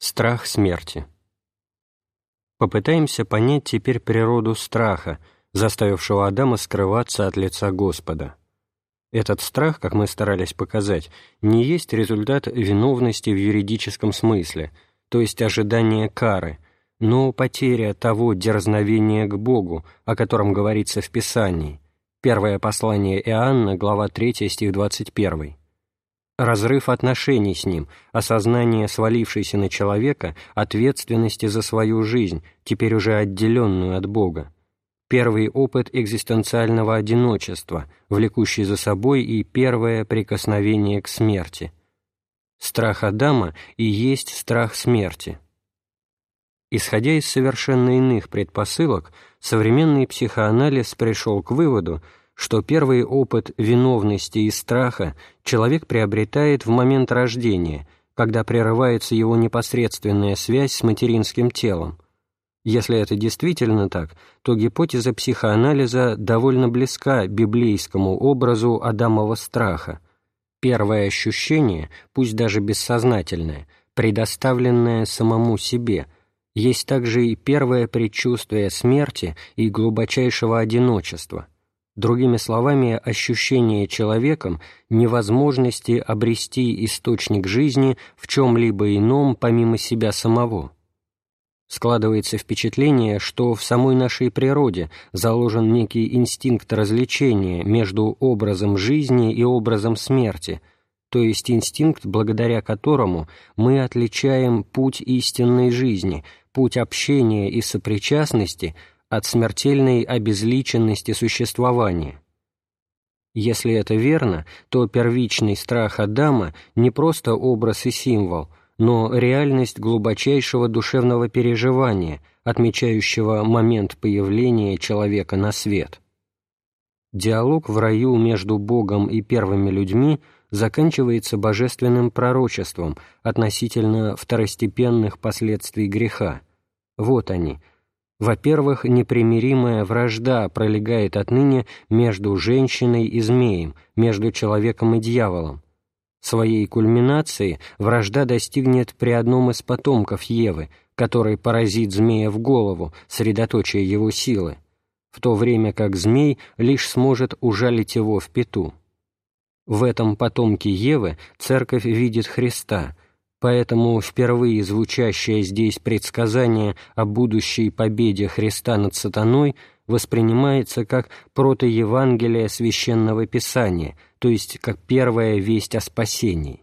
Страх смерти. Попытаемся понять теперь природу страха, заставившего Адама скрываться от лица Господа. Этот страх, как мы старались показать, не есть результат виновности в юридическом смысле, то есть ожидания кары, но потеря того дерзновения к Богу, о котором говорится в Писании. Первое послание Иоанна, глава 3, стих 21 разрыв отношений с ним, осознание свалившейся на человека ответственности за свою жизнь, теперь уже отделенную от Бога, первый опыт экзистенциального одиночества, влекущий за собой и первое прикосновение к смерти. Страх Адама и есть страх смерти. Исходя из совершенно иных предпосылок, современный психоанализ пришел к выводу, что первый опыт виновности и страха человек приобретает в момент рождения, когда прерывается его непосредственная связь с материнским телом. Если это действительно так, то гипотеза психоанализа довольно близка библейскому образу Адамова страха. Первое ощущение, пусть даже бессознательное, предоставленное самому себе – есть также и первое предчувствие смерти и глубочайшего одиночества – Другими словами, ощущение человеком невозможности обрести источник жизни в чем-либо ином помимо себя самого. Складывается впечатление, что в самой нашей природе заложен некий инстинкт развлечения между образом жизни и образом смерти, то есть инстинкт, благодаря которому мы отличаем путь истинной жизни, путь общения и сопричастности – от смертельной обезличенности существования. Если это верно, то первичный страх Адама не просто образ и символ, но реальность глубочайшего душевного переживания, отмечающего момент появления человека на свет. Диалог в раю между Богом и первыми людьми заканчивается божественным пророчеством относительно второстепенных последствий греха. Вот они – во-первых, непримиримая вражда пролегает отныне между женщиной и змеем, между человеком и дьяволом. Своей кульминации вражда достигнет при одном из потомков Евы, который поразит змея в голову, средоточие его силы, в то время как змей лишь сможет ужалить его в пету. В этом потомке Евы церковь видит Христа – Поэтому впервые звучащее здесь предсказание о будущей победе Христа над сатаной воспринимается как протоевангелие Священного Писания, то есть как первая весть о спасении.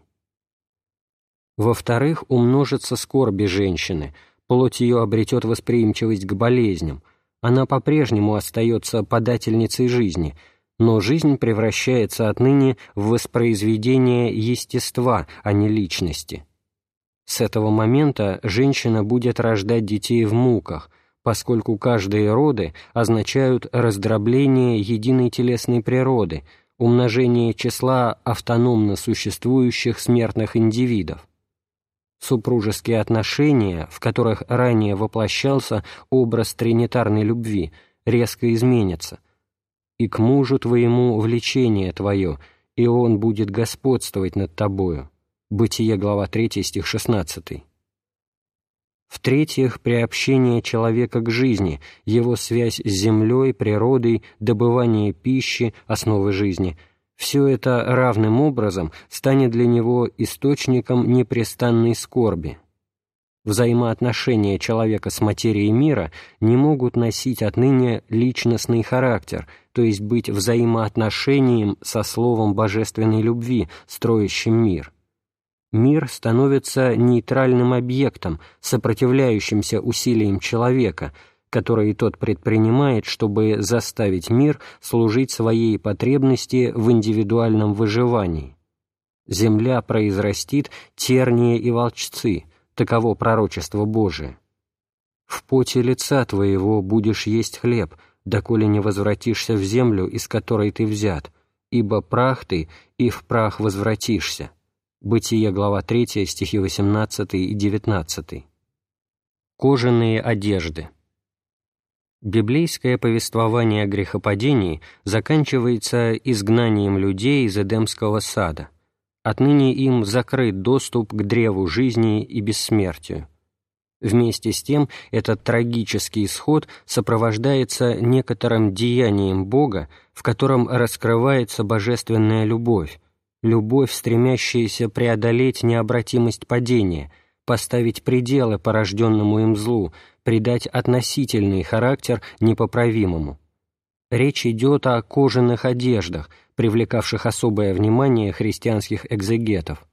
Во-вторых, умножится скорби женщины, плоть ее обретет восприимчивость к болезням, она по-прежнему остается подательницей жизни, но жизнь превращается отныне в воспроизведение естества, а не личности. С этого момента женщина будет рождать детей в муках, поскольку каждые роды означают раздробление единой телесной природы, умножение числа автономно существующих смертных индивидов. Супружеские отношения, в которых ранее воплощался образ тринитарной любви, резко изменятся. «И к мужу твоему влечение твое, и он будет господствовать над тобою». Бытие, глава 3, стих 16. В-третьих, приобщение человека к жизни, его связь с землей, природой, добывание пищи, основы жизни – все это равным образом станет для него источником непрестанной скорби. Взаимоотношения человека с материей мира не могут носить отныне личностный характер, то есть быть взаимоотношением со словом божественной любви, строящим мир мир становится нейтральным объектом, сопротивляющимся усилиям человека, которые тот предпринимает, чтобы заставить мир служить своей потребности в индивидуальном выживании. Земля произрастит тернии и волчцы, таково пророчество Божие. В поте лица твоего будешь есть хлеб, доколе не возвратишься в землю, из которой ты взят, ибо прах ты, и в прах возвратишься. Бытие, глава 3, стихи 18 и 19. Кожаные одежды. Библейское повествование о грехопадении заканчивается изгнанием людей из Эдемского сада. отныне им закрыт доступ к древу жизни и бессмертию. Вместе с тем этот трагический исход сопровождается некоторым деянием Бога, в котором раскрывается божественная любовь, любовь, стремящаяся преодолеть необратимость падения, поставить пределы порожденному им злу, придать относительный характер непоправимому. Речь идет о кожаных одеждах, привлекавших особое внимание христианских экзегетов.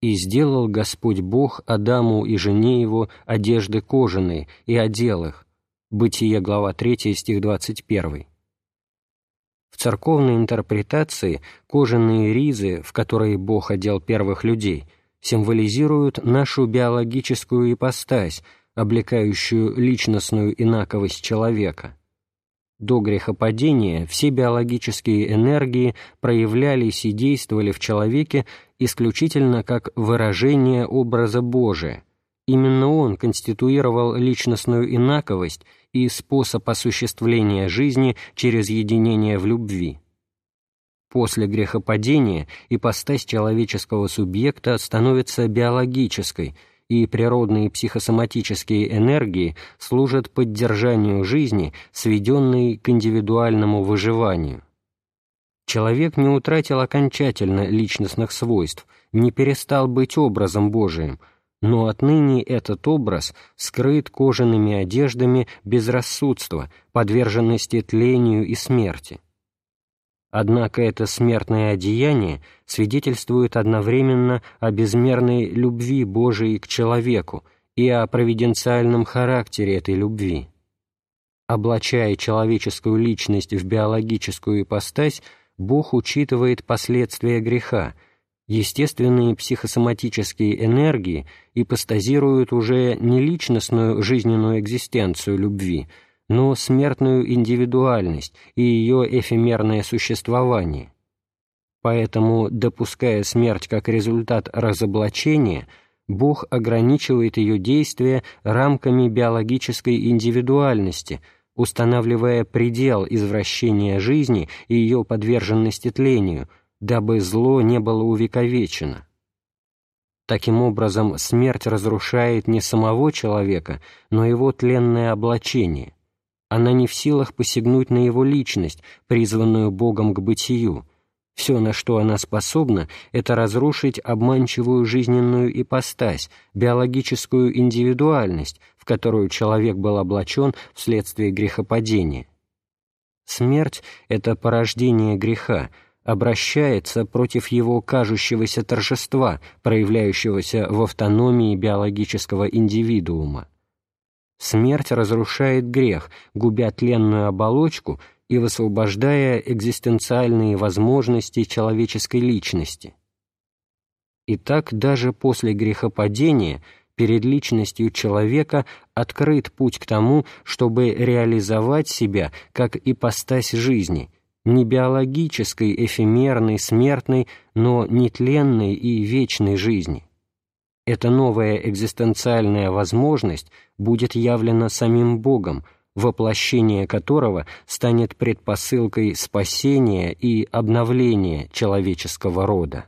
«И сделал Господь Бог Адаму и жене его одежды кожаные, и одел их». Бытие, глава 3, стих 21. В церковной интерпретации кожаные ризы, в которые Бог одел первых людей, символизируют нашу биологическую ипостась, облекающую личностную инаковость человека. До грехопадения все биологические энергии проявлялись и действовали в человеке исключительно как выражение образа Божия. Именно он конституировал личностную инаковость и способ осуществления жизни через единение в любви. После грехопадения ипостась человеческого субъекта становится биологической, и природные психосоматические энергии служат поддержанию жизни, сведенной к индивидуальному выживанию. Человек не утратил окончательно личностных свойств, не перестал быть образом Божиим – но отныне этот образ скрыт кожаными одеждами безрассудства, подверженности тлению и смерти. Однако это смертное одеяние свидетельствует одновременно о безмерной любви Божией к человеку и о провиденциальном характере этой любви. Облачая человеческую личность в биологическую ипостась, Бог учитывает последствия греха – естественные психосоматические энергии ипостазируют уже не личностную жизненную экзистенцию любви, но смертную индивидуальность и ее эфемерное существование. Поэтому, допуская смерть как результат разоблачения, Бог ограничивает ее действие рамками биологической индивидуальности, устанавливая предел извращения жизни и ее подверженности тлению – дабы зло не было увековечено. Таким образом, смерть разрушает не самого человека, но его тленное облачение. Она не в силах посягнуть на его личность, призванную Богом к бытию. Все, на что она способна, это разрушить обманчивую жизненную ипостась, биологическую индивидуальность, в которую человек был облачен вследствие грехопадения. Смерть — это порождение греха, обращается против его кажущегося торжества, проявляющегося в автономии биологического индивидуума. Смерть разрушает грех, губя тленную оболочку и высвобождая экзистенциальные возможности человеческой личности. Итак, даже после грехопадения перед личностью человека открыт путь к тому, чтобы реализовать себя как ипостась жизни – не биологической, эфемерной, смертной, но нетленной и вечной жизни. Эта новая экзистенциальная возможность будет явлена самим Богом, воплощение которого станет предпосылкой спасения и обновления человеческого рода.